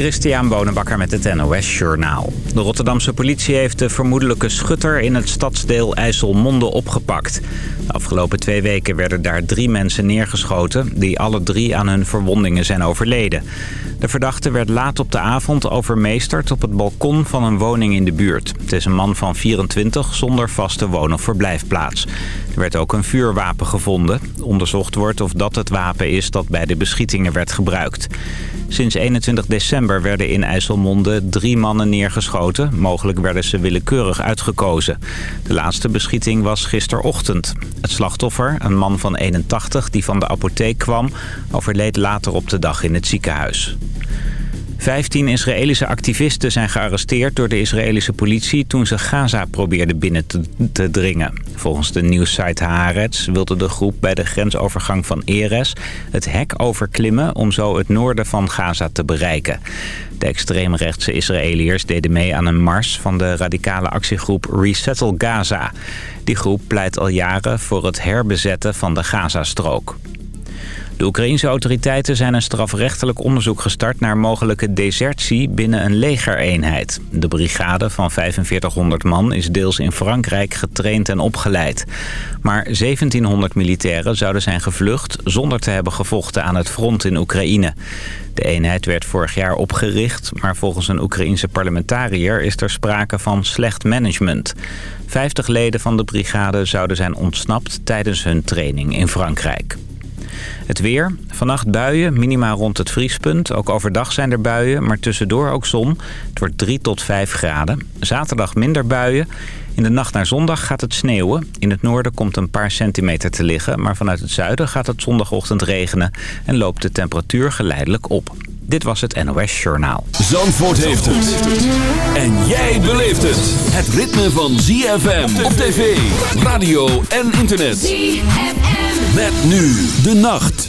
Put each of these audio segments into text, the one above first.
Christian Bonenbakker met het NOS Journaal. De Rotterdamse politie heeft de vermoedelijke schutter in het stadsdeel IJsselmonde opgepakt. De afgelopen twee weken werden daar drie mensen neergeschoten... die alle drie aan hun verwondingen zijn overleden. De verdachte werd laat op de avond overmeesterd op het balkon van een woning in de buurt. Het is een man van 24 zonder vaste woon- of verblijfplaats. Er werd ook een vuurwapen gevonden. Onderzocht wordt of dat het wapen is dat bij de beschietingen werd gebruikt. Sinds 21 december werden in IJsselmonde drie mannen neergeschoten. Mogelijk werden ze willekeurig uitgekozen. De laatste beschieting was gisterochtend. Het slachtoffer, een man van 81 die van de apotheek kwam... overleed later op de dag in het ziekenhuis. Vijftien Israëlische activisten zijn gearresteerd door de Israëlische politie... toen ze Gaza probeerden binnen te, dringen. Volgens de nieuwssite Haaretz wilde de groep bij de grensovergang van Eres... het hek overklimmen om zo het noorden van Gaza te bereiken. De extreemrechtse Israëliërs deden mee aan een mars van de radicale actiegroep Resettle Gaza. Die groep pleit al jaren voor het herbezetten van de Gazastrook. De Oekraïnse autoriteiten zijn een strafrechtelijk onderzoek gestart... naar mogelijke desertie binnen een legereenheid. De brigade van 4500 man is deels in Frankrijk getraind en opgeleid. Maar 1700 militairen zouden zijn gevlucht... zonder te hebben gevochten aan het front in Oekraïne. De eenheid werd vorig jaar opgericht... maar volgens een Oekraïense parlementariër is er sprake van slecht management. 50 leden van de brigade zouden zijn ontsnapt tijdens hun training in Frankrijk. Het weer. Vannacht buien, minimaal rond het vriespunt. Ook overdag zijn er buien, maar tussendoor ook zon. Het wordt 3 tot 5 graden. Zaterdag minder buien. In de nacht naar zondag gaat het sneeuwen. In het noorden komt een paar centimeter te liggen... maar vanuit het zuiden gaat het zondagochtend regenen... en loopt de temperatuur geleidelijk op. Dit was het NOS Journaal. Zandvoort heeft het. En jij beleeft het. Het ritme van ZFM op tv, radio en internet. ZFM. Met nu de nacht.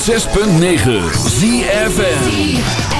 106.9 ZFN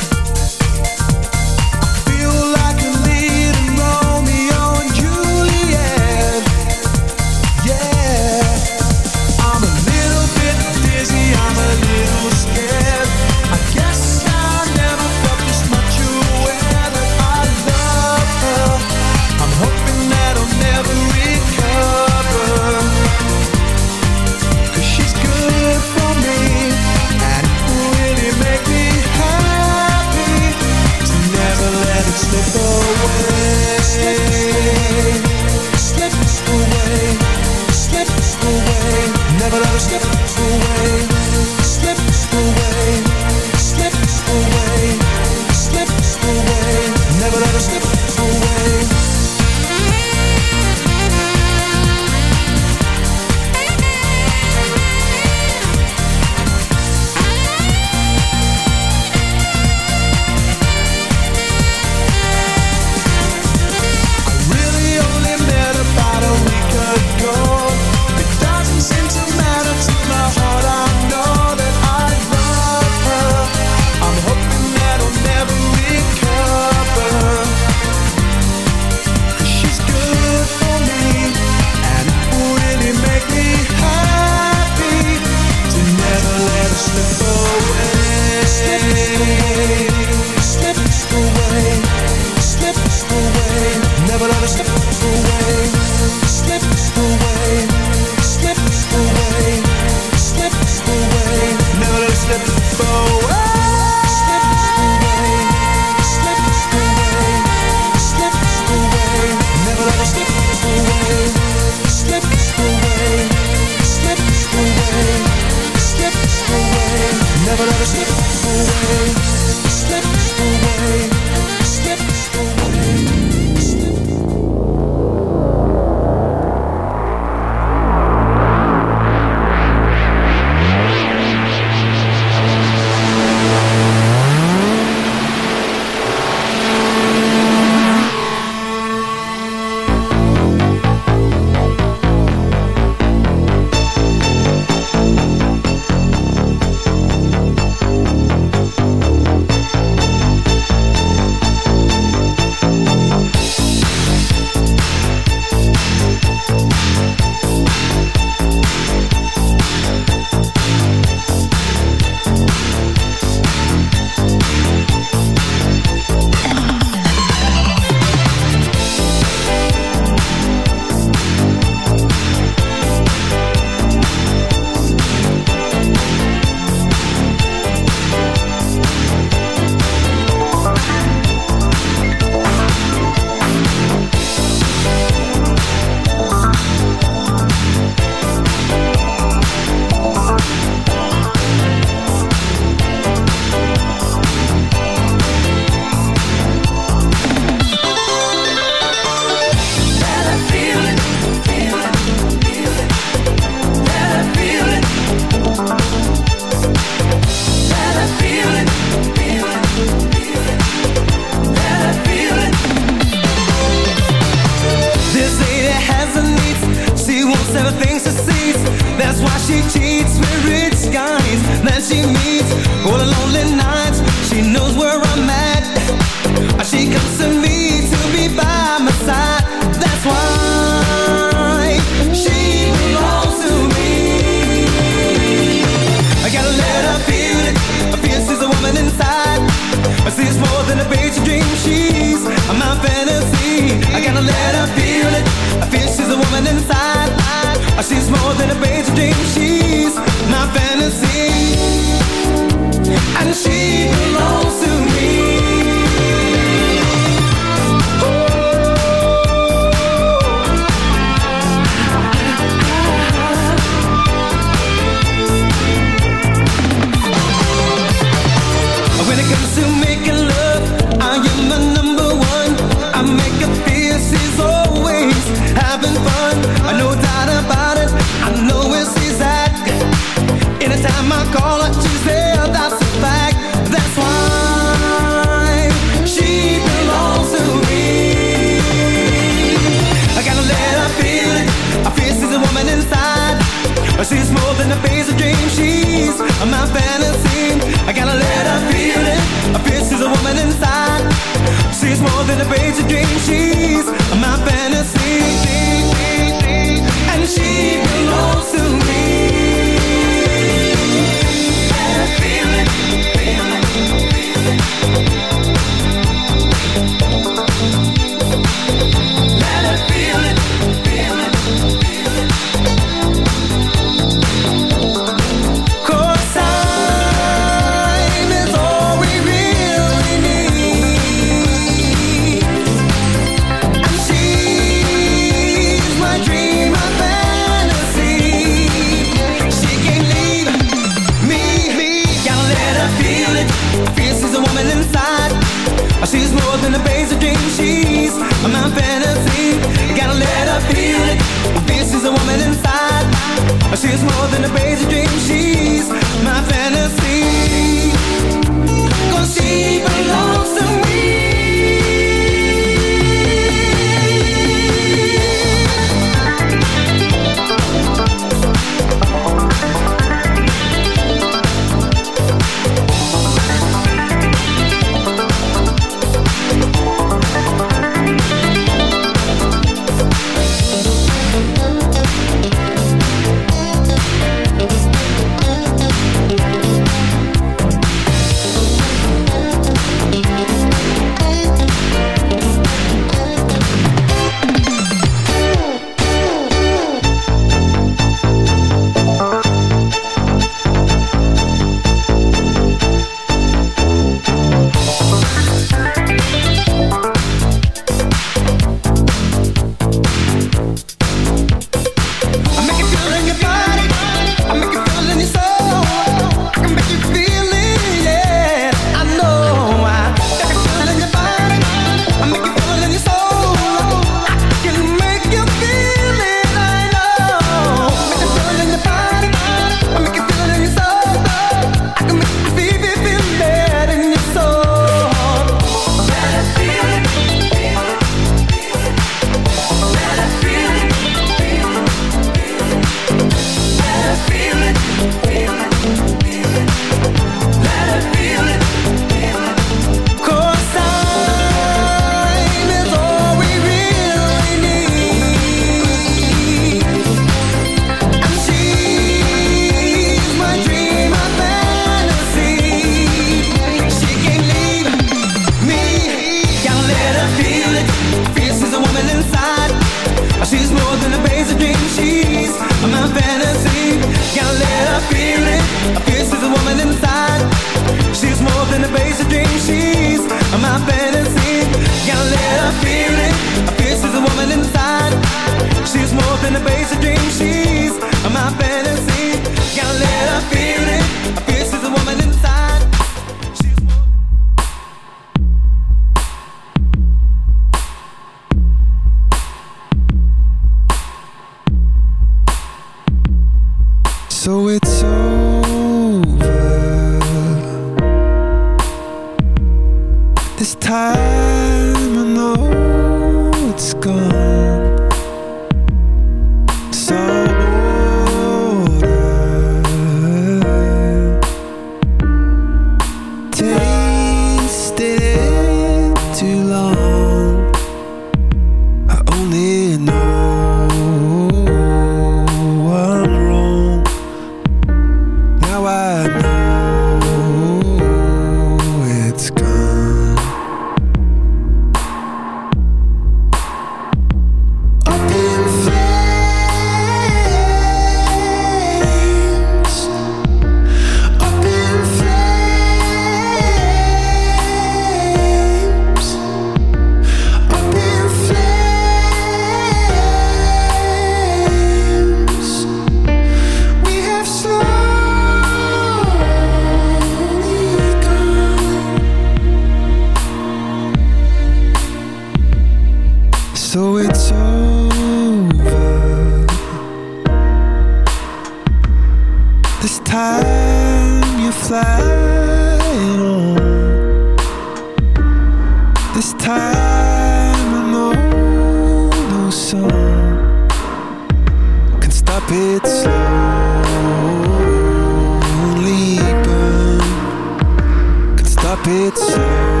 up, it's